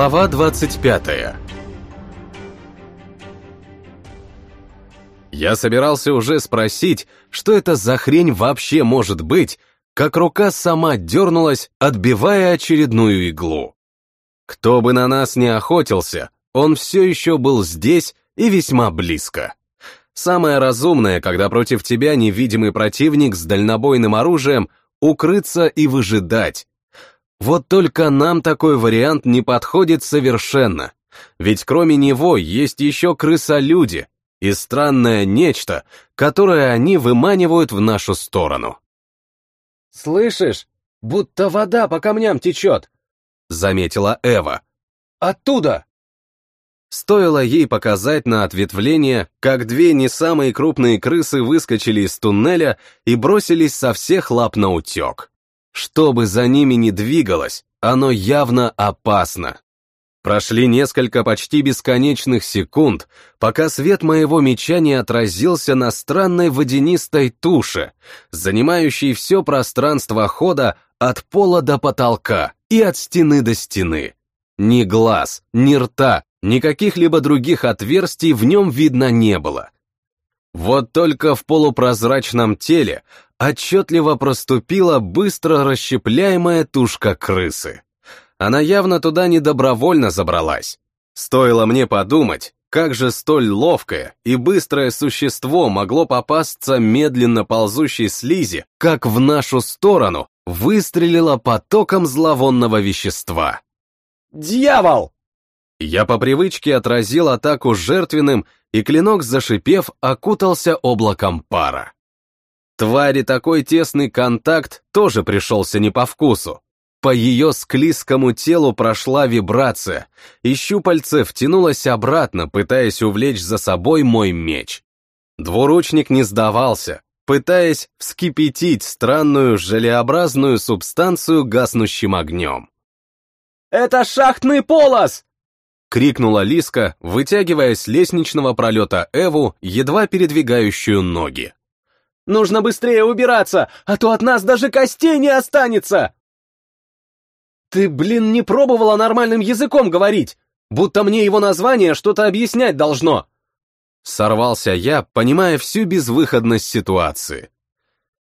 Глава 25 Я собирался уже спросить, что это за хрень вообще может быть, как рука сама дернулась, отбивая очередную иглу. Кто бы на нас не охотился, он все еще был здесь и весьма близко. Самое разумное, когда против тебя невидимый противник с дальнобойным оружием, укрыться и выжидать. Вот только нам такой вариант не подходит совершенно. Ведь кроме него есть еще крысолюди и странное нечто, которое они выманивают в нашу сторону. «Слышишь? Будто вода по камням течет!» — заметила Эва. «Оттуда!» Стоило ей показать на ответвление, как две не самые крупные крысы выскочили из туннеля и бросились со всех лап на утек. Что бы за ними ни двигалось, оно явно опасно. Прошли несколько почти бесконечных секунд, пока свет моего меча не отразился на странной водянистой туше, занимающей все пространство хода от пола до потолка и от стены до стены. Ни глаз, ни рта, Никаких либо других отверстий в нем видно не было. Вот только в полупрозрачном теле отчетливо проступила быстро расщепляемая тушка крысы. Она явно туда недобровольно забралась. Стоило мне подумать, как же столь ловкое и быстрое существо могло попасться медленно ползущей слизи, как в нашу сторону выстрелило потоком зловонного вещества. «Дьявол!» Я по привычке отразил атаку жертвенным, и клинок, зашипев, окутался облаком пара. Твари такой тесный контакт тоже пришелся не по вкусу. По ее склизкому телу прошла вибрация, и щупальце втянулось обратно, пытаясь увлечь за собой мой меч. Двуручник не сдавался, пытаясь вскипятить странную желеобразную субстанцию гаснущим огнем. «Это шахтный полос!» — крикнула Лиска, вытягивая с лестничного пролета Эву, едва передвигающую ноги. «Нужно быстрее убираться, а то от нас даже костей не останется!» «Ты, блин, не пробовала нормальным языком говорить, будто мне его название что-то объяснять должно!» Сорвался я, понимая всю безвыходность ситуации.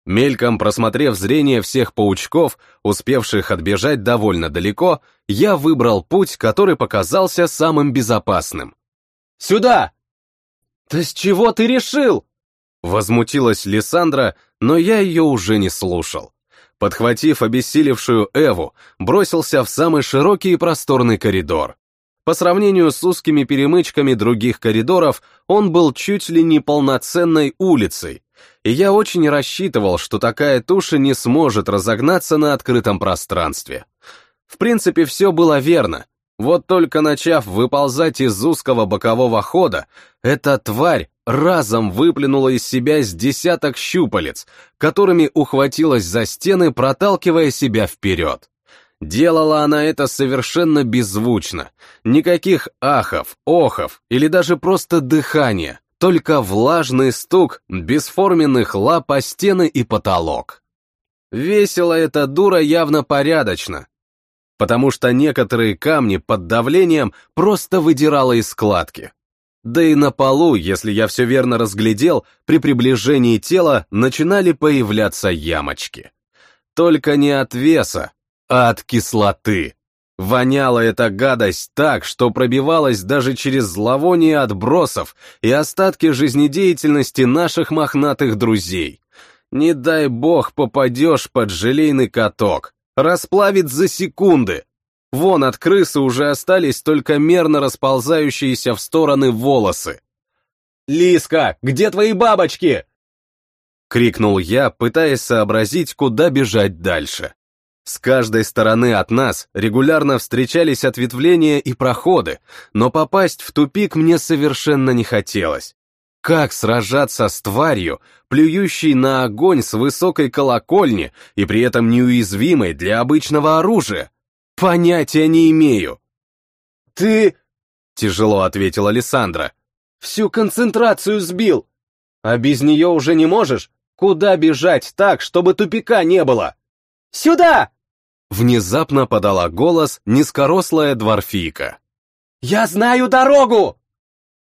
Мельком просмотрев зрение всех паучков, успевших отбежать довольно далеко, я выбрал путь, который показался самым безопасным. «Сюда!» «Да с чего ты решил?» Возмутилась Лиссандра, но я ее уже не слушал. Подхватив обессилевшую Эву, бросился в самый широкий и просторный коридор. По сравнению с узкими перемычками других коридоров, он был чуть ли не полноценной улицей, и я очень рассчитывал, что такая туша не сможет разогнаться на открытом пространстве. В принципе, все было верно. Вот только начав выползать из узкого бокового хода, эта тварь разом выплюнула из себя с десяток щупалец, которыми ухватилась за стены, проталкивая себя вперед. Делала она это совершенно беззвучно. Никаких ахов, охов или даже просто дыхания только влажный стук бесформенных лап о стены и потолок. Весила эта дура явно порядочно, потому что некоторые камни под давлением просто выдирала из складки. Да и на полу, если я все верно разглядел, при приближении тела начинали появляться ямочки. Только не от веса, а от кислоты. Воняла эта гадость так, что пробивалась даже через зловоние отбросов и остатки жизнедеятельности наших мохнатых друзей. Не дай бог попадешь под желейный каток, расплавит за секунды. Вон от крысы уже остались только мерно расползающиеся в стороны волосы. «Лиска, где твои бабочки?» — крикнул я, пытаясь сообразить, куда бежать дальше. С каждой стороны от нас регулярно встречались ответвления и проходы, но попасть в тупик мне совершенно не хотелось. Как сражаться с тварью, плюющей на огонь с высокой колокольни и при этом неуязвимой для обычного оружия? Понятия не имею. «Ты...» — тяжело ответила Александра. «Всю концентрацию сбил. А без нее уже не можешь? Куда бежать так, чтобы тупика не было?» «Сюда!» Внезапно подала голос низкорослая дворфийка. «Я знаю дорогу!»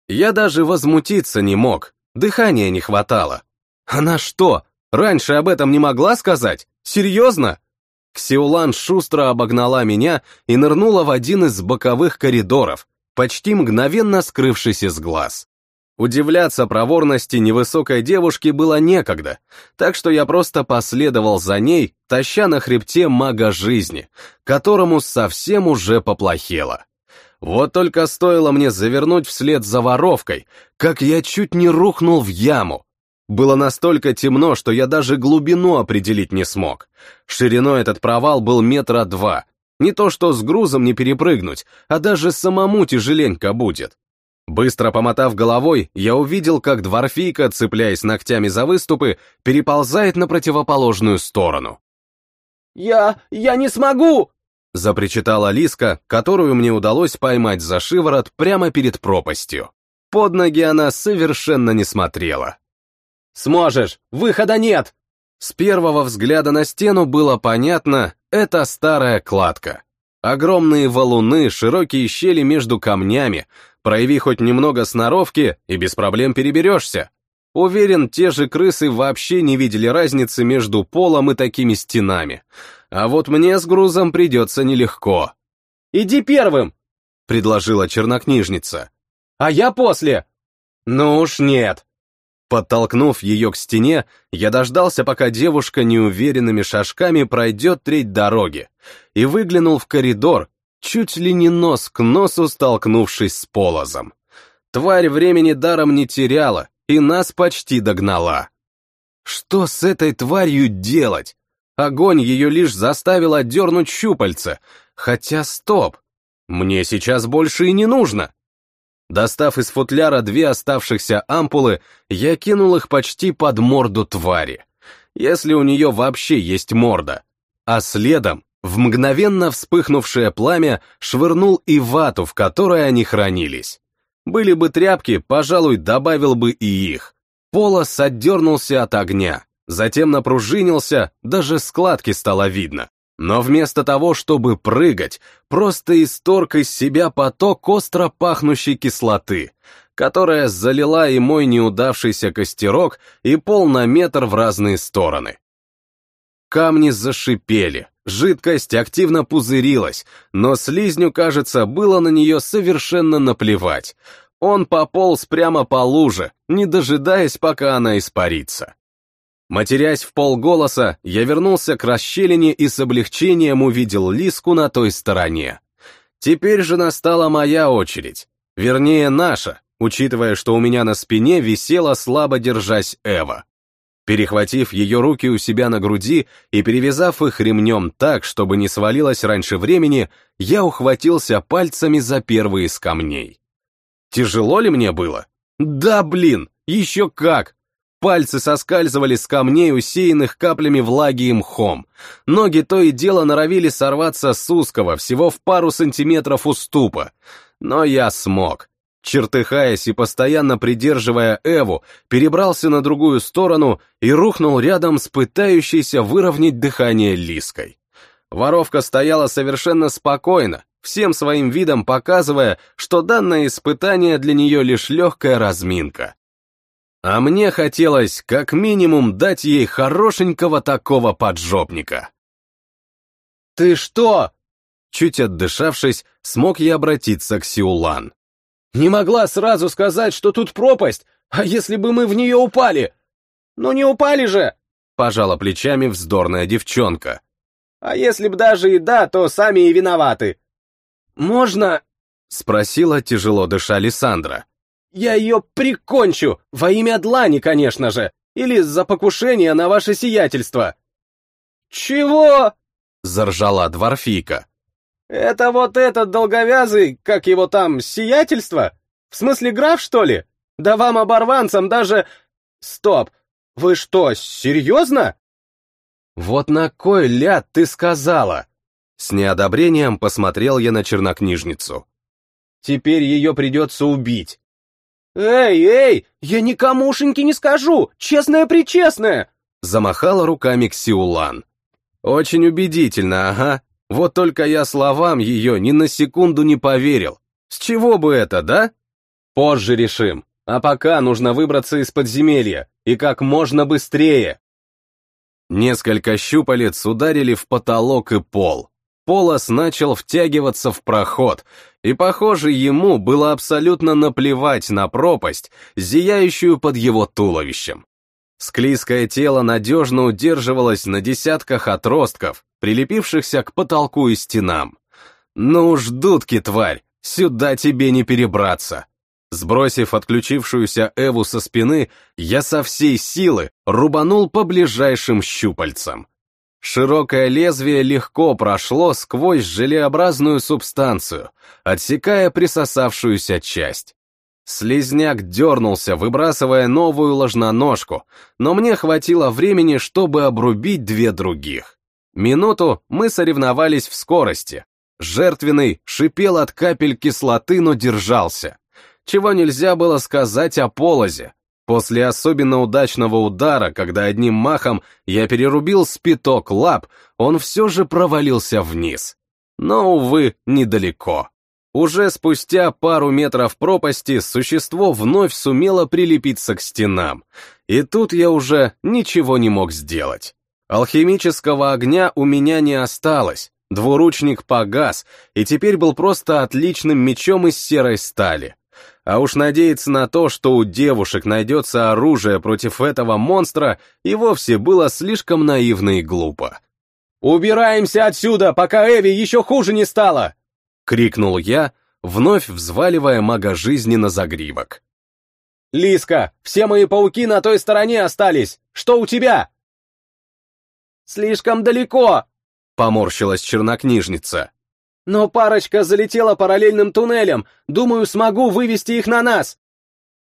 Я даже возмутиться не мог, дыхания не хватало. Она что, раньше об этом не могла сказать? Серьезно? Ксиулан шустро обогнала меня и нырнула в один из боковых коридоров, почти мгновенно скрывшись из глаз. Удивляться проворности невысокой девушки было некогда, так что я просто последовал за ней, таща на хребте мага жизни, которому совсем уже поплохело. Вот только стоило мне завернуть вслед за воровкой, как я чуть не рухнул в яму. Было настолько темно, что я даже глубину определить не смог. Шириной этот провал был метра два. Не то что с грузом не перепрыгнуть, а даже самому тяжеленько будет. Быстро помотав головой, я увидел, как дворфийка, цепляясь ногтями за выступы, переползает на противоположную сторону. «Я... я не смогу!» запричитала Лиска, которую мне удалось поймать за шиворот прямо перед пропастью. Под ноги она совершенно не смотрела. «Сможешь! Выхода нет!» С первого взгляда на стену было понятно, это старая кладка. Огромные валуны, широкие щели между камнями, Прояви хоть немного сноровки, и без проблем переберешься. Уверен, те же крысы вообще не видели разницы между полом и такими стенами. А вот мне с грузом придется нелегко. «Иди первым!» — предложила чернокнижница. «А я после!» «Ну уж нет!» Подтолкнув ее к стене, я дождался, пока девушка неуверенными шажками пройдет треть дороги, и выглянул в коридор, чуть ли не нос к носу столкнувшись с полозом. Тварь времени даром не теряла и нас почти догнала. Что с этой тварью делать? Огонь ее лишь заставил отдернуть щупальца, хотя стоп, мне сейчас больше и не нужно. Достав из футляра две оставшихся ампулы, я кинул их почти под морду твари, если у нее вообще есть морда, а следом в мгновенно вспыхнувшее пламя швырнул и вату, в которой они хранились. Были бы тряпки, пожалуй, добавил бы и их. Полос отдернулся от огня, затем напружинился, даже складки стало видно. Но вместо того, чтобы прыгать, просто исторг из себя поток остро пахнущей кислоты, которая залила и мой неудавшийся костерок, и пол на метр в разные стороны. Камни зашипели, Жидкость активно пузырилась, но слизню, кажется, было на нее совершенно наплевать. Он пополз прямо по луже, не дожидаясь, пока она испарится. Матерясь в полголоса, я вернулся к расщелине и с облегчением увидел Лиску на той стороне. Теперь же настала моя очередь. Вернее, наша, учитывая, что у меня на спине висела слабо держась Эва. Перехватив ее руки у себя на груди и перевязав их ремнем так, чтобы не свалилось раньше времени, я ухватился пальцами за первые из камней. Тяжело ли мне было? Да, блин, еще как! Пальцы соскальзывали с камней, усеянных каплями влаги и мхом. Ноги то и дело норовили сорваться с узкого, всего в пару сантиметров уступа. Но я смог. Чертыхаясь и постоянно придерживая Эву, перебрался на другую сторону и рухнул рядом с пытающейся выровнять дыхание Лиской. Воровка стояла совершенно спокойно, всем своим видом показывая, что данное испытание для нее лишь легкая разминка. А мне хотелось как минимум дать ей хорошенького такого поджопника. «Ты что?» Чуть отдышавшись, смог я обратиться к Сиулан. Не могла сразу сказать, что тут пропасть, а если бы мы в нее упали? Ну не упали же!» Пожала плечами вздорная девчонка. «А если б даже и да, то сами и виноваты. Можно...» Спросила тяжело дыша Лиссандра. «Я ее прикончу, во имя Длани, конечно же, или за покушение на ваше сиятельство». «Чего?» Заржала дворфийка. «Это вот этот долговязый, как его там, сиятельство? В смысле граф, что ли? Да вам, оборванцам, даже... Стоп! Вы что, серьезно?» «Вот на кой ляд ты сказала?» С неодобрением посмотрел я на чернокнижницу. «Теперь ее придется убить». «Эй, эй, я никомушеньки не скажу, честное-причестное!» Замахала руками Ксиулан. «Очень убедительно, ага. Вот только я словам ее ни на секунду не поверил. С чего бы это, да? Позже решим. А пока нужно выбраться из подземелья, и как можно быстрее. Несколько щупалец ударили в потолок и пол. Полос начал втягиваться в проход, и, похоже, ему было абсолютно наплевать на пропасть, зияющую под его туловищем. Склизкое тело надежно удерживалось на десятках отростков, прилепившихся к потолку и стенам. «Ну ж, дудки, тварь, сюда тебе не перебраться!» Сбросив отключившуюся Эву со спины, я со всей силы рубанул по ближайшим щупальцам. Широкое лезвие легко прошло сквозь желеобразную субстанцию, отсекая присосавшуюся часть. Слизняк дернулся, выбрасывая новую ложноножку, но мне хватило времени, чтобы обрубить две других. Минуту мы соревновались в скорости. Жертвенный шипел от капель кислоты, но держался чего нельзя было сказать о полозе. После особенно удачного удара, когда одним махом я перерубил спиток лап, он все же провалился вниз. Но, увы, недалеко. Уже спустя пару метров пропасти существо вновь сумело прилепиться к стенам, и тут я уже ничего не мог сделать. Алхимического огня у меня не осталось, двуручник погас, и теперь был просто отличным мечом из серой стали. А уж надеяться на то, что у девушек найдется оружие против этого монстра, и вовсе было слишком наивно и глупо. «Убираемся отсюда, пока Эви еще хуже не стало!» — крикнул я, вновь взваливая мага жизни на загривок. «Лиска, все мои пауки на той стороне остались! Что у тебя?» «Слишком далеко!» — поморщилась чернокнижница. Но парочка залетела параллельным туннелем. Думаю, смогу вывести их на нас.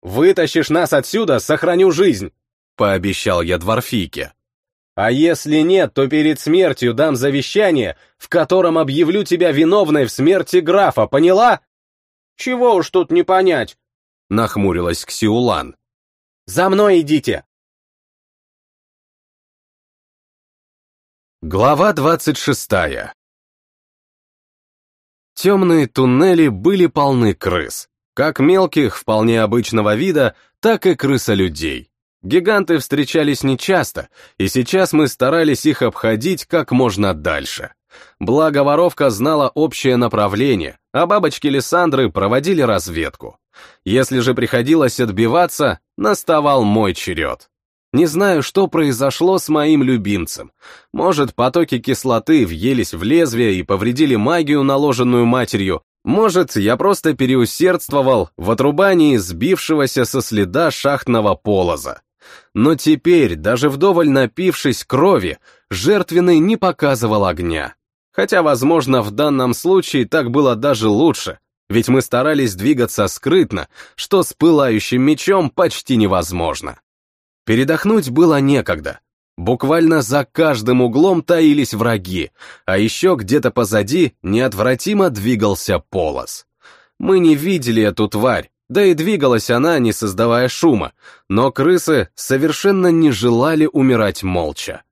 Вытащишь нас отсюда, сохраню жизнь, пообещал я дворфийке. А если нет, то перед смертью дам завещание, в котором объявлю тебя виновной в смерти графа, поняла? Чего уж тут не понять, нахмурилась Ксиулан. За мной идите. Глава двадцать шестая Темные туннели были полны крыс, как мелких, вполне обычного вида, так и крысолюдей. Гиганты встречались нечасто, и сейчас мы старались их обходить как можно дальше. Благо воровка знала общее направление, а бабочки Лиссандры проводили разведку. Если же приходилось отбиваться, наставал мой черед. Не знаю, что произошло с моим любимцем. Может, потоки кислоты въелись в лезвие и повредили магию, наложенную матерью. Может, я просто переусердствовал в отрубании сбившегося со следа шахтного полоза. Но теперь, даже вдоволь напившись крови, жертвенный не показывал огня. Хотя, возможно, в данном случае так было даже лучше, ведь мы старались двигаться скрытно, что с пылающим мечом почти невозможно. Передохнуть было некогда. Буквально за каждым углом таились враги, а еще где-то позади неотвратимо двигался полос. Мы не видели эту тварь, да и двигалась она, не создавая шума, но крысы совершенно не желали умирать молча.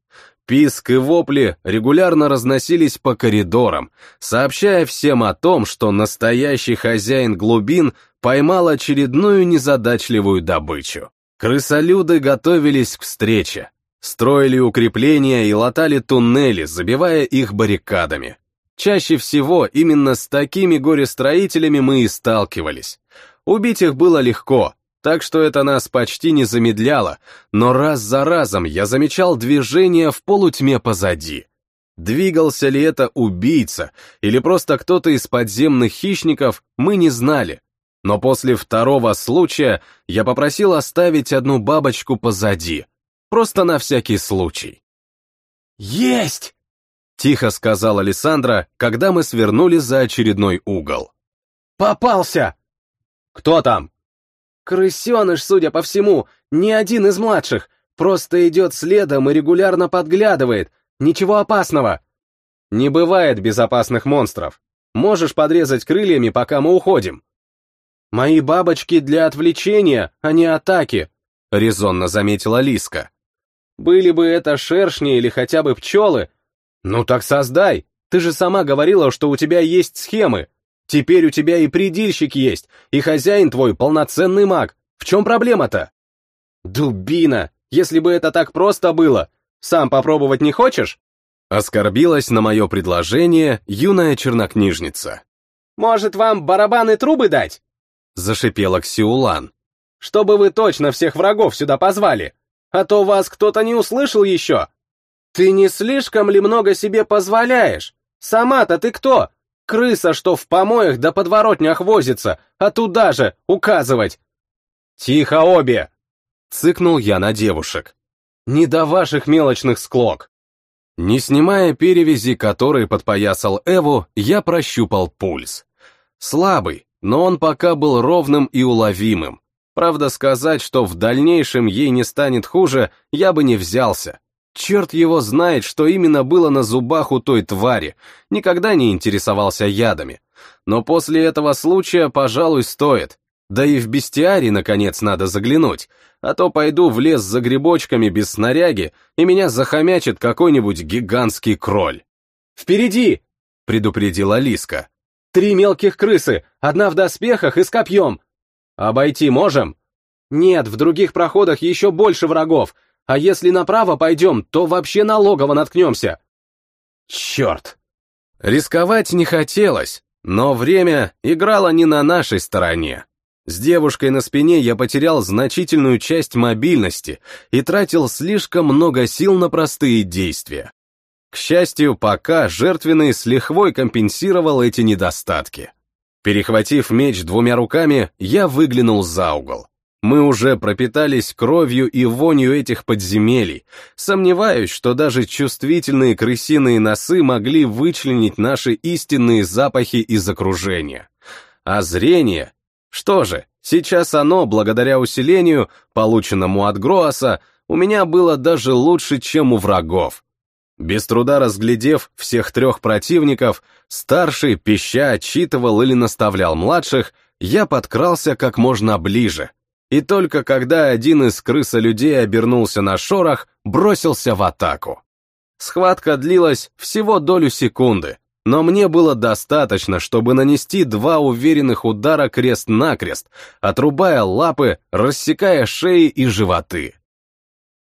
Писк и вопли регулярно разносились по коридорам, сообщая всем о том, что настоящий хозяин глубин поймал очередную незадачливую добычу. Крысолюды готовились к встрече, строили укрепления и латали туннели, забивая их баррикадами. Чаще всего именно с такими горе-строителями мы и сталкивались. Убить их было легко, так что это нас почти не замедляло, но раз за разом я замечал движение в полутьме позади. Двигался ли это убийца или просто кто-то из подземных хищников, мы не знали, но после второго случая я попросил оставить одну бабочку позади, просто на всякий случай. «Есть!» — тихо сказала Александра, когда мы свернули за очередной угол. «Попался!» «Кто там?» «Крысеныш, судя по всему, не один из младших, просто идет следом и регулярно подглядывает. Ничего опасного!» «Не бывает безопасных монстров. Можешь подрезать крыльями, пока мы уходим». «Мои бабочки для отвлечения, а не атаки», — резонно заметила Лиска. «Были бы это шершни или хотя бы пчелы, ну так создай, Ты же сама говорила, что у тебя есть схемы. Теперь у тебя и предильщик есть, и хозяин твой полноценный маг. В чем проблема-то? Дубина! Если бы это так просто было, сам попробовать не хочешь? Оскорбилась на мое предложение юная чернокнижница. Может, вам барабаны трубы дать? Зашипела Ксиулан. Чтобы вы точно всех врагов сюда позвали, а то вас кто-то не услышал еще. Ты не слишком ли много себе позволяешь? Сама-то ты кто? Крыса, что в помоях да подворотнях возится, а туда же указывать. Тихо обе! Цыкнул я на девушек. Не до ваших мелочных склок. Не снимая перевязи, который подпоясал Эву, я прощупал пульс. Слабый, но он пока был ровным и уловимым. Правда, сказать, что в дальнейшем ей не станет хуже, я бы не взялся. Черт его знает, что именно было на зубах у той твари, никогда не интересовался ядами. Но после этого случая, пожалуй, стоит. Да и в бестиарий, наконец, надо заглянуть, а то пойду в лес за грибочками без снаряги, и меня захомячит какой-нибудь гигантский кроль. «Впереди!» — предупредила Лиска. «Три мелких крысы, одна в доспехах и с копьем. Обойти можем?» «Нет, в других проходах еще больше врагов, а если направо пойдем, то вообще на логово наткнемся. Черт! Рисковать не хотелось, но время играло не на нашей стороне. С девушкой на спине я потерял значительную часть мобильности и тратил слишком много сил на простые действия. К счастью, пока жертвенный с лихвой компенсировал эти недостатки. Перехватив меч двумя руками, я выглянул за угол. Мы уже пропитались кровью и вонью этих подземелий. Сомневаюсь, что даже чувствительные крысиные носы могли вычленить наши истинные запахи из окружения. А зрение? Что же, сейчас оно, благодаря усилению, полученному от Гроаса, у меня было даже лучше, чем у врагов. Без труда разглядев всех трех противников, старший, пища, отчитывал или наставлял младших, я подкрался как можно ближе, и только когда один из крысолюдей обернулся на шорох, бросился в атаку. Схватка длилась всего долю секунды, но мне было достаточно, чтобы нанести два уверенных удара крест-накрест, отрубая лапы, рассекая шеи и животы.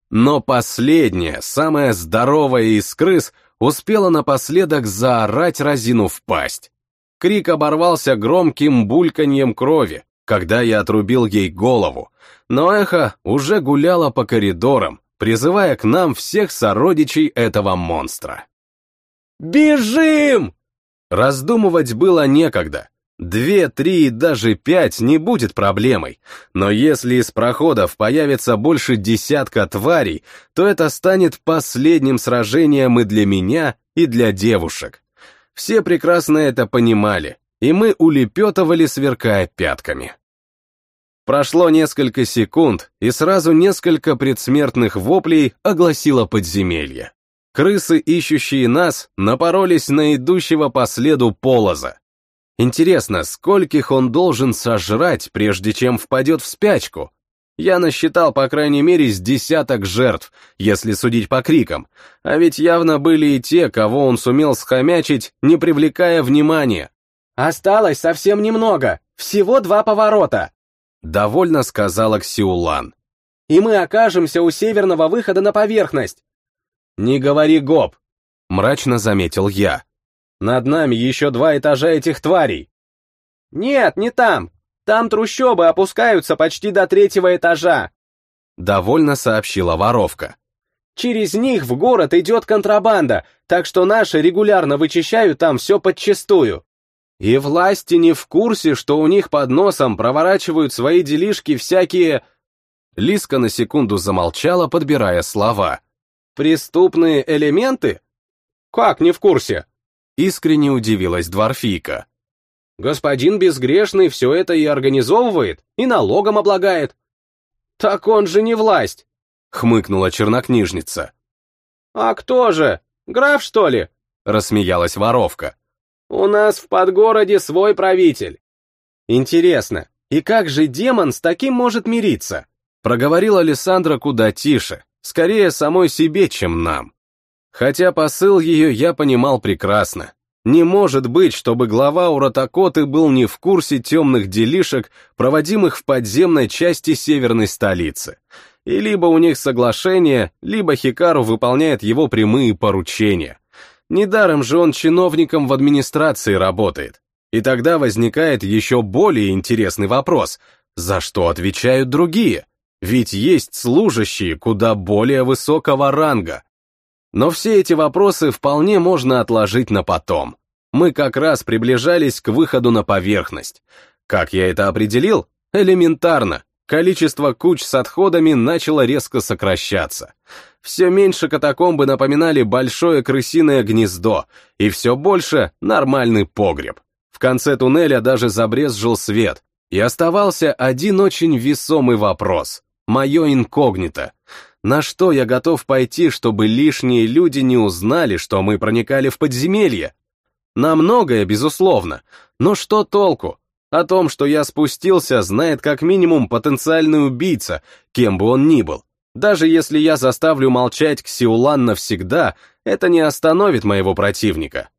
Но последняя, самая здоровая из крыс, успела напоследок заорать разину в пасть. Крик оборвался громким бульканьем крови, когда я отрубил ей голову, но эхо уже гуляло по коридорам, призывая к нам всех сородичей этого монстра. «Бежим!» Раздумывать было некогда. Две, три и даже пять не будет проблемой, но если из проходов появится больше десятка тварей, то это станет последним сражением и для меня, и для девушек. Все прекрасно это понимали, и мы улепетывали, сверкая пятками. Прошло несколько секунд, и сразу несколько предсмертных воплей огласило подземелье. Крысы, ищущие нас, напоролись на идущего по следу полоза. Интересно, скольких он должен сожрать, прежде чем впадет в спячку? Я насчитал, по крайней мере, с десяток жертв, если судить по крикам, а ведь явно были и те, кого он сумел схомячить, не привлекая внимания. «Осталось совсем немного, всего два поворота», — довольно сказала Ксиулан. «И мы окажемся у северного выхода на поверхность». «Не говори гоп», — мрачно заметил я. «Над нами еще два этажа этих тварей». «Нет, не там. Там трущобы опускаются почти до третьего этажа», — довольно сообщила воровка. «Через них в город идет контрабанда, так что наши регулярно вычищают там все подчистую. И власти не в курсе, что у них под носом проворачивают свои делишки всякие... Лиска на секунду замолчала, подбирая слова. «Преступные элементы? Как не в курсе?» Искренне удивилась Дворфийка. «Господин Безгрешный все это и организовывает, и налогом облагает». «Так он же не власть!» — хмыкнула чернокнижница. «А кто же? Граф, что ли?» — рассмеялась воровка. У нас в подгороде свой правитель. Интересно, и как же демон с таким может мириться? Проговорила Александра куда тише, скорее самой себе, чем нам. Хотя посыл ее я понимал прекрасно. Не может быть, чтобы глава Уратакоты был не в курсе темных делишек, проводимых в подземной части северной столицы. И либо у них соглашение, либо Хикару выполняет его прямые поручения. Недаром же он чиновником в администрации работает. И тогда возникает еще более интересный вопрос, за что отвечают другие? Ведь есть служащие куда более высокого ранга, но все эти вопросы вполне можно отложить на потом. Мы как раз приближались к выходу на поверхность. Как я это определил? Элементарно. Количество куч с отходами начало резко сокращаться. Все меньше катакомбы напоминали большое крысиное гнездо, и все больше нормальный погреб. В конце туннеля даже забрезжил свет, и оставался один очень весомый вопрос. Мое инкогнито. На что я готов пойти, чтобы лишние люди не узнали, что мы проникали в подземелье? На многое, безусловно, но что толку? О том, что я спустился, знает как минимум потенциальный убийца, кем бы он ни был. Даже если я заставлю молчать Ксиулан навсегда, это не остановит моего противника.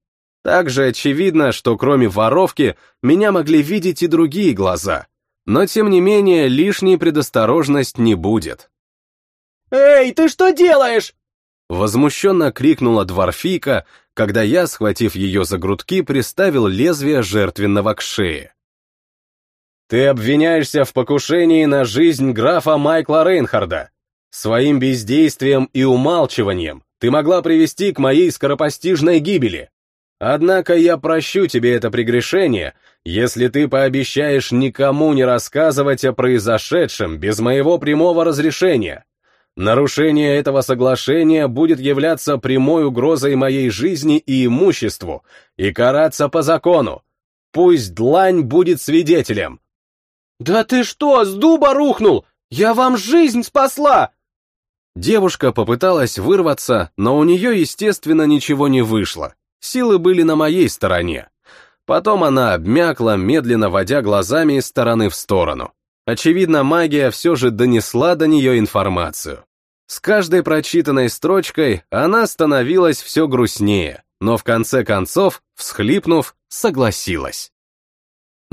Также очевидно, что кроме воровки, меня могли видеть и другие глаза. Но тем не менее, лишней предосторожность не будет. «Эй, ты что делаешь?» Возмущенно крикнула дворфийка, когда я, схватив ее за грудки, приставил лезвие жертвенного к шее. «Ты обвиняешься в покушении на жизнь графа Майкла Рейнхарда. Своим бездействием и умалчиванием ты могла привести к моей скоропостижной гибели. Однако я прощу тебе это прегрешение, если ты пообещаешь никому не рассказывать о произошедшем без моего прямого разрешения. Нарушение этого соглашения будет являться прямой угрозой моей жизни и имуществу и караться по закону. Пусть длань будет свидетелем. «Да ты что, с дуба рухнул? Я вам жизнь спасла!» Девушка попыталась вырваться, но у нее, естественно, ничего не вышло. Силы были на моей стороне. Потом она обмякла, медленно водя глазами из стороны в сторону. Очевидно, магия все же донесла до нее информацию. С каждой прочитанной строчкой она становилась все грустнее, но в конце концов, всхлипнув, согласилась.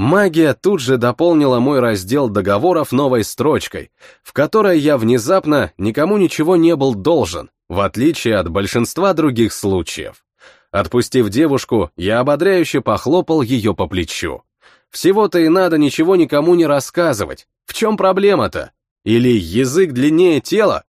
Магия тут же дополнила мой раздел договоров новой строчкой, в которой я внезапно никому ничего не был должен, в отличие от большинства других случаев. Отпустив девушку, я ободряюще похлопал ее по плечу. Всего-то и надо ничего никому не рассказывать. В чем проблема-то? Или язык длиннее тела?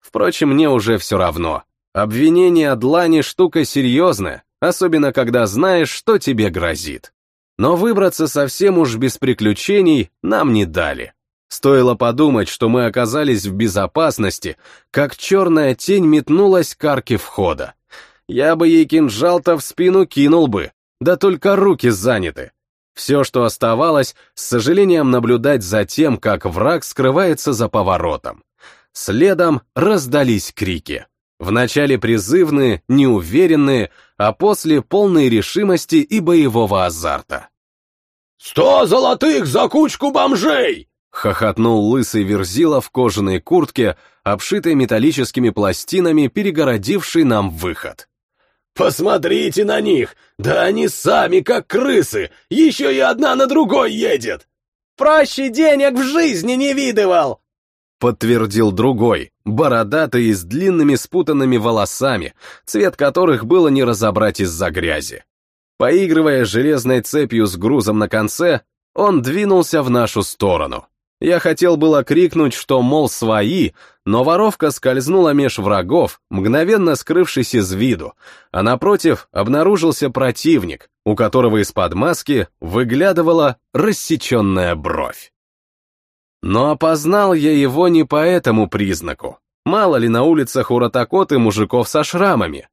Впрочем, мне уже все равно. Обвинение Длани штука серьезная, особенно когда знаешь, что тебе грозит. Но выбраться совсем уж без приключений нам не дали. Стоило подумать, что мы оказались в безопасности, как черная тень метнулась к арке входа. Я бы ей кинжал-то в спину кинул бы, да только руки заняты. Все, что оставалось, с сожалением наблюдать за тем, как враг скрывается за поворотом. Следом раздались крики. Вначале призывные, неуверенные, а после полные решимости и боевого азарта. «Сто золотых за кучку бомжей!» — хохотнул лысый верзила в кожаной куртке, обшитой металлическими пластинами, перегородивший нам выход. «Посмотрите на них! Да они сами как крысы! Еще и одна на другой едет!» «Проще денег в жизни не видывал!» Подтвердил другой, бородатый и с длинными спутанными волосами, цвет которых было не разобрать из-за грязи. Поигрывая железной цепью с грузом на конце, он двинулся в нашу сторону. Я хотел было крикнуть, что, мол, свои, но воровка скользнула меж врагов, мгновенно скрывшись из виду, а напротив обнаружился противник, у которого из-под маски выглядывала рассеченная бровь. Но опознал я его не по этому признаку. Мало ли на улицах у Ротакоты мужиков со шрамами.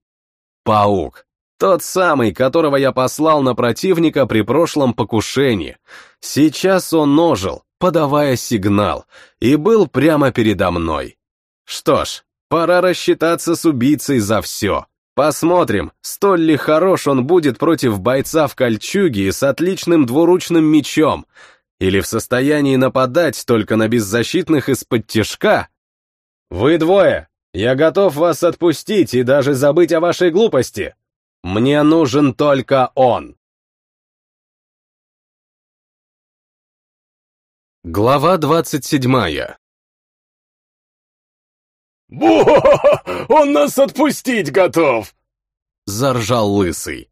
Паук. Тот самый, которого я послал на противника при прошлом покушении. Сейчас он ножил, подавая сигнал, и был прямо передо мной. Что ж, пора рассчитаться с убийцей за все. Посмотрим, столь ли хорош он будет против бойца в кольчуге и с отличным двуручным мечом, или в состоянии нападать только на беззащитных из-под тяжка. «Вы двое! Я готов вас отпустить и даже забыть о вашей глупости. Мне нужен только он. Глава двадцать седьмая бу Он нас отпустить готов!» — заржал Лысый.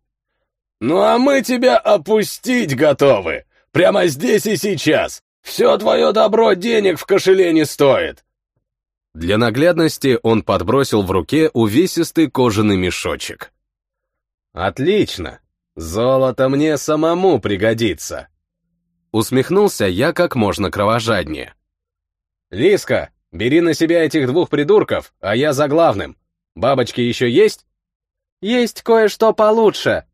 «Ну а мы тебя опустить готовы! Прямо здесь и сейчас! Все твое добро денег в кошеле не стоит!» Для наглядности он подбросил в руке увесистый кожаный мешочек. «Отлично! Золото мне самому пригодится!» Усмехнулся я как можно кровожаднее. «Лиска, бери на себя этих двух придурков, а я за главным. Бабочки еще есть?» «Есть кое-что получше!»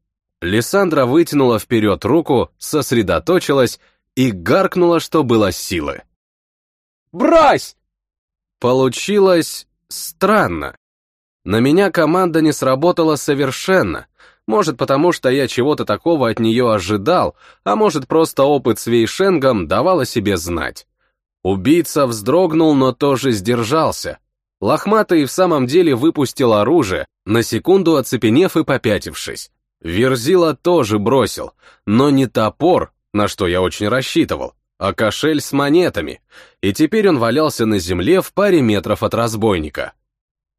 Лиссандра вытянула вперед руку, сосредоточилась и гаркнула, что было силы. «Брось!» Получилось странно. На меня команда не сработала совершенно. Может, потому что я чего-то такого от нее ожидал, а может, просто опыт с Вейшенгом давал о себе знать. Убийца вздрогнул, но тоже сдержался. Лохматый в самом деле выпустил оружие, на секунду оцепенев и попятившись. Верзила тоже бросил, но не топор, на что я очень рассчитывал, а кошель с монетами, и теперь он валялся на земле в паре метров от разбойника.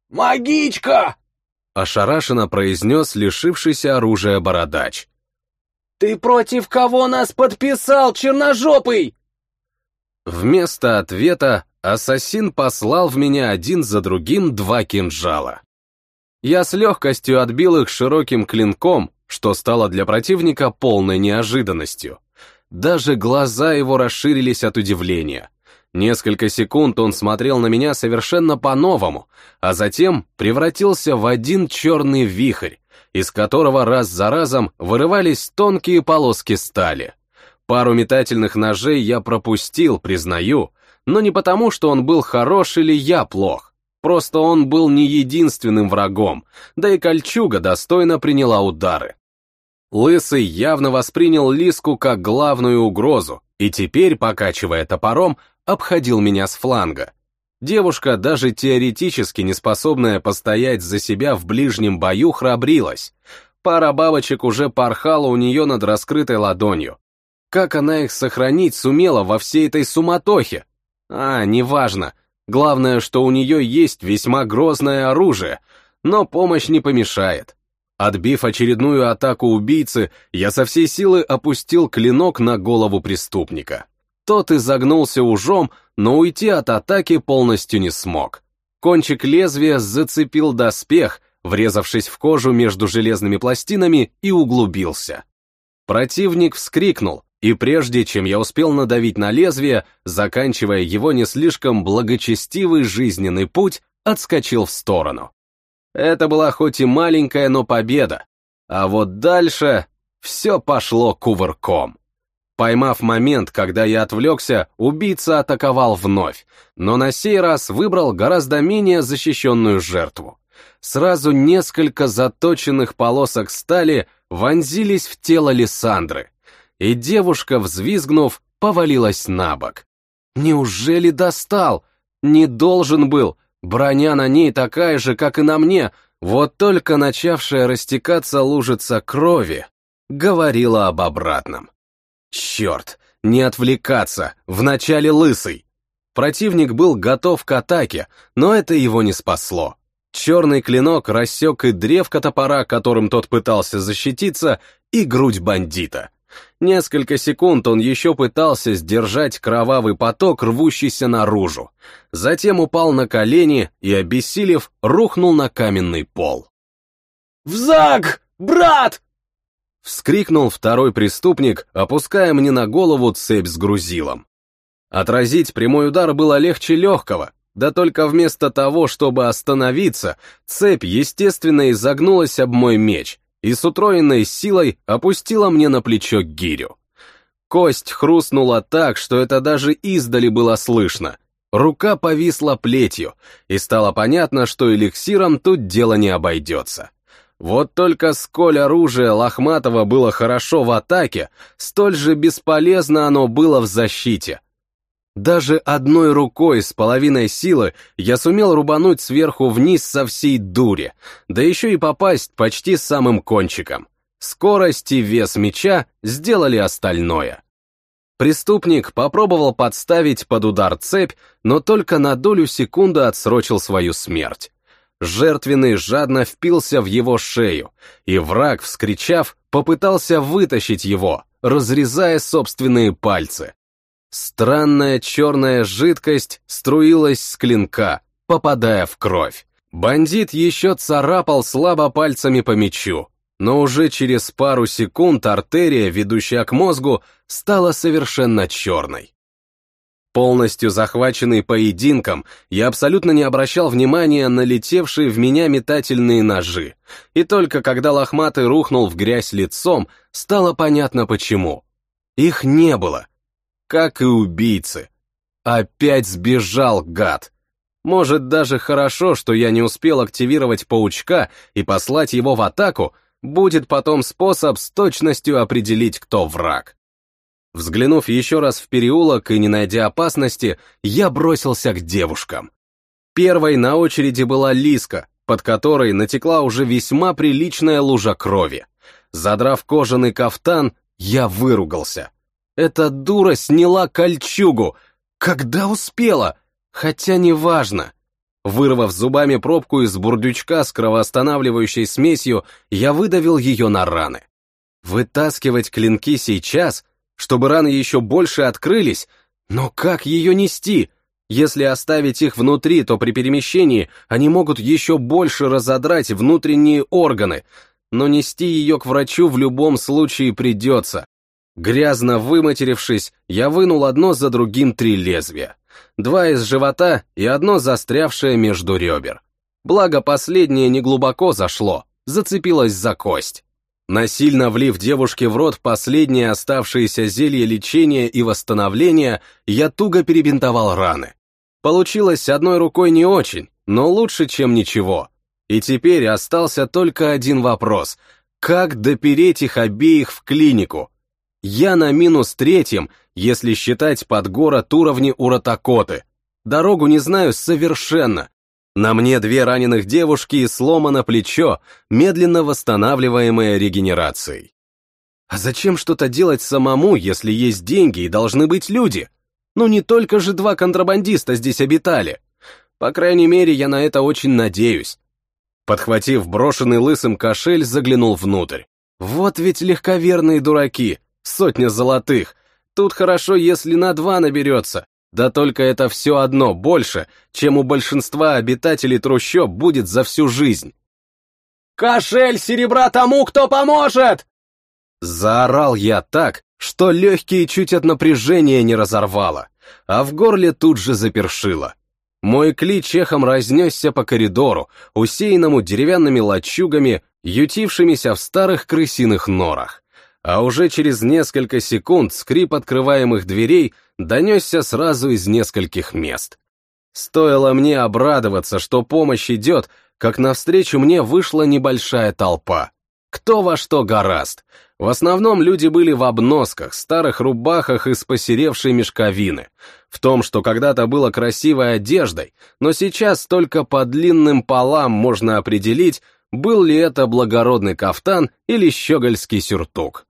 «Магичка!» — ошарашенно произнес лишившийся оружия бородач. «Ты против кого нас подписал, черножопый?» Вместо ответа ассасин послал в меня один за другим два кинжала. Я с легкостью отбил их широким клинком, что стало для противника полной неожиданностью. Даже глаза его расширились от удивления. Несколько секунд он смотрел на меня совершенно по-новому, а затем превратился в один черный вихрь, из которого раз за разом вырывались тонкие полоски стали. Пару метательных ножей я пропустил, признаю, но не потому, что он был хорош или я плох. Просто он был не единственным врагом, да и кольчуга достойно приняла удары. Лысый явно воспринял Лиску как главную угрозу, и теперь, покачивая топором, обходил меня с фланга. Девушка, даже теоретически не способная постоять за себя в ближнем бою, храбрилась. Пара бабочек уже порхала у нее над раскрытой ладонью. Как она их сохранить сумела во всей этой суматохе? А, неважно. Главное, что у нее есть весьма грозное оружие, но помощь не помешает. Отбив очередную атаку убийцы, я со всей силы опустил клинок на голову преступника. Тот изогнулся ужом, но уйти от атаки полностью не смог. Кончик лезвия зацепил доспех, врезавшись в кожу между железными пластинами и углубился. Противник вскрикнул, и прежде чем я успел надавить на лезвие, заканчивая его не слишком благочестивый жизненный путь, отскочил в сторону. Это была хоть и маленькая, но победа. А вот дальше все пошло кувырком. Поймав момент, когда я отвлекся, убийца атаковал вновь, но на сей раз выбрал гораздо менее защищенную жертву. Сразу несколько заточенных полосок стали вонзились в тело Лиссандры, и девушка, взвизгнув, повалилась на бок. Неужели достал? Не должен был. Броня на ней такая же, как и на мне, вот только начавшая растекаться лужица крови говорила об обратном. Черт, не отвлекаться, вначале лысый. Противник был готов к атаке, но это его не спасло. Черный клинок рассек и древко топора, которым тот пытался защититься, и грудь бандита. Несколько секунд он еще пытался сдержать кровавый поток, рвущийся наружу. Затем упал на колени и, обессилев, рухнул на каменный пол. «Взаг! Брат!» Вскрикнул второй преступник, опуская мне на голову цепь с грузилом. Отразить прямой удар было легче легкого, да только вместо того, чтобы остановиться, цепь, естественно, изогнулась об мой меч, и с утроенной силой опустила мне на плечо гирю. Кость хрустнула так, что это даже издали было слышно. Рука повисла плетью, и стало понятно, что эликсиром тут дело не обойдется. Вот только сколь оружие Лохматова было хорошо в атаке, столь же бесполезно оно было в защите. Даже одной рукой с половиной силы я сумел рубануть сверху вниз со всей дури, да еще и попасть почти самым кончиком. Скорость и вес меча сделали остальное. Преступник попробовал подставить под удар цепь, но только на долю секунды отсрочил свою смерть. Жертвенный жадно впился в его шею, и враг, вскричав, попытался вытащить его, разрезая собственные пальцы. Странная черная жидкость струилась с клинка, попадая в кровь. Бандит еще царапал слабо пальцами по мечу, но уже через пару секунд артерия, ведущая к мозгу, стала совершенно черной. Полностью захваченный поединком, я абсолютно не обращал внимания на летевшие в меня метательные ножи, и только когда лохматый рухнул в грязь лицом, стало понятно почему. Их не было, как и убийцы. Опять сбежал, гад. Может, даже хорошо, что я не успел активировать паучка и послать его в атаку, будет потом способ с точностью определить, кто враг. Взглянув еще раз в переулок и не найдя опасности, я бросился к девушкам. Первой на очереди была Лиска, под которой натекла уже весьма приличная лужа крови. Задрав кожаный кафтан, я выругался. Эта дура сняла кольчугу. Когда успела? Хотя неважно. Вырвав зубами пробку из бурдючка с кровоостанавливающей смесью, я выдавил ее на раны. Вытаскивать клинки сейчас, чтобы раны еще больше открылись, но как ее нести? Если оставить их внутри, то при перемещении они могут еще больше разодрать внутренние органы, но нести ее к врачу в любом случае придется. Грязно выматерившись, я вынул одно за другим три лезвия. Два из живота и одно застрявшее между ребер. Благо последнее не глубоко зашло, зацепилось за кость. Насильно влив девушке в рот последнее оставшееся зелье лечения и восстановления, я туго перебинтовал раны. Получилось одной рукой не очень, но лучше, чем ничего. И теперь остался только один вопрос. Как допереть их обеих в клинику? Я на минус третьем, если считать под город уровни Уратакоты. Дорогу не знаю совершенно. На мне две раненых девушки и сломано плечо, медленно восстанавливаемое регенерацией. А зачем что-то делать самому, если есть деньги и должны быть люди? Ну не только же два контрабандиста здесь обитали. По крайней мере, я на это очень надеюсь. Подхватив брошенный лысым кошель, заглянул внутрь. Вот ведь легковерные дураки сотня золотых. Тут хорошо, если на два наберется. Да только это все одно больше, чем у большинства обитателей трущоб будет за всю жизнь. «Кошель серебра тому, кто поможет!» Заорал я так, что легкие чуть от напряжения не разорвало, а в горле тут же запершило. Мой клич эхом разнесся по коридору, усеянному деревянными лачугами, ютившимися в старых крысиных норах а уже через несколько секунд скрип открываемых дверей донесся сразу из нескольких мест. Стоило мне обрадоваться, что помощь идет, как навстречу мне вышла небольшая толпа. Кто во что гораст. В основном люди были в обносках, старых рубахах из посеревшей мешковины. В том, что когда-то было красивой одеждой, но сейчас только по длинным полам можно определить, был ли это благородный кафтан или щегольский сюртук.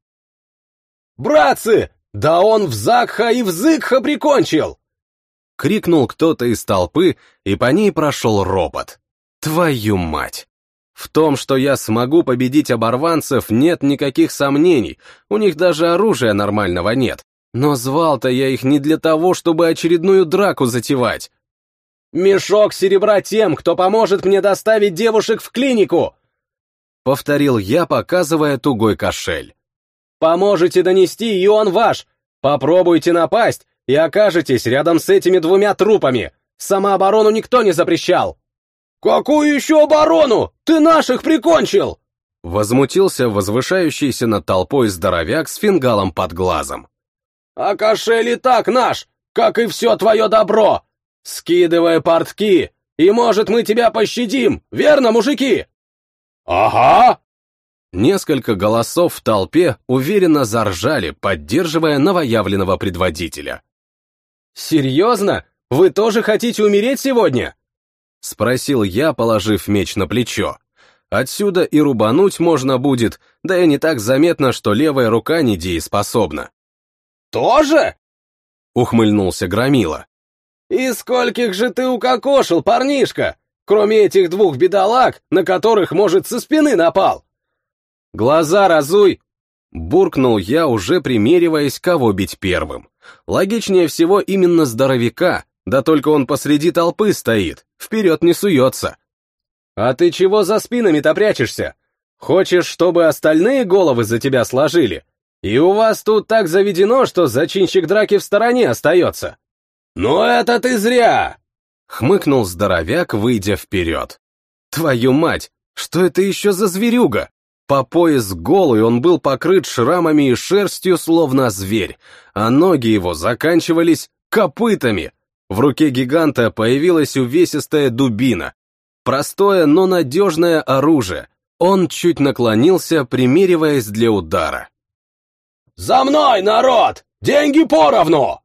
«Братцы, да он в Закха и в Зыкха прикончил!» Крикнул кто-то из толпы, и по ней прошел ропот. Твою мать! В том, что я смогу победить оборванцев, нет никаких сомнений, у них даже оружия нормального нет. Но звал-то я их не для того, чтобы очередную драку затевать. «Мешок серебра тем, кто поможет мне доставить девушек в клинику!» Повторил я, показывая тугой кошель. Поможете донести, и он ваш. Попробуйте напасть, и окажетесь рядом с этими двумя трупами. Самооборону никто не запрещал. Какую еще оборону? Ты наших прикончил! Возмутился возвышающийся над толпой здоровяк с фингалом под глазом. А кошель и так наш, как и все твое добро. Скидывай портки, и, может, мы тебя пощадим, верно, мужики? Ага, Несколько голосов в толпе уверенно заржали, поддерживая новоявленного предводителя. Серьезно? Вы тоже хотите умереть сегодня? Спросил я, положив меч на плечо. Отсюда и рубануть можно будет, да и не так заметно, что левая рука недееспособна. «Тоже?» — ухмыльнулся Громила. «И скольких же ты укокошил, парнишка? Кроме этих двух бедолаг, на которых, может, со спины напал!» «Глаза разуй!» — буркнул я, уже примериваясь, кого бить первым. Логичнее всего именно здоровяка, да только он посреди толпы стоит, вперед не суется. «А ты чего за спинами-то прячешься? Хочешь, чтобы остальные головы за тебя сложили? И у вас тут так заведено, что зачинщик драки в стороне остается». «Ну это ты зря!» — хмыкнул здоровяк, выйдя вперед. «Твою мать, что это еще за зверюга?» По пояс голый он был покрыт шрамами и шерстью, словно зверь, а ноги его заканчивались копытами. В руке гиганта появилась увесистая дубина. Простое, но надежное оружие. Он чуть наклонился, примериваясь для удара. «За мной, народ! Деньги поровну!»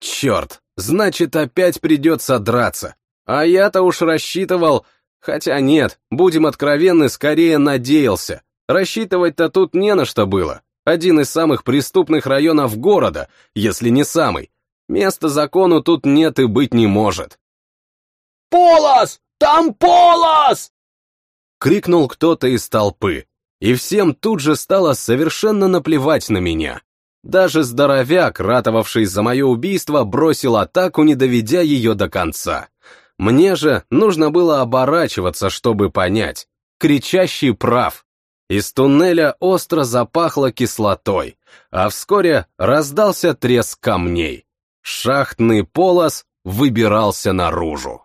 Черт, значит, опять придется драться. А я-то уж рассчитывал, Хотя нет, будем откровенны, скорее надеялся. Рассчитывать-то тут не на что было. Один из самых преступных районов города, если не самый. Места закону тут нет и быть не может. «Полос! Там полос!» Крикнул кто-то из толпы, и всем тут же стало совершенно наплевать на меня. Даже здоровяк, ратовавший за мое убийство, бросил атаку, не доведя ее до конца. Мне же нужно было оборачиваться, чтобы понять. Кричащий прав. Из туннеля остро запахло кислотой, а вскоре раздался треск камней. Шахтный полос выбирался наружу.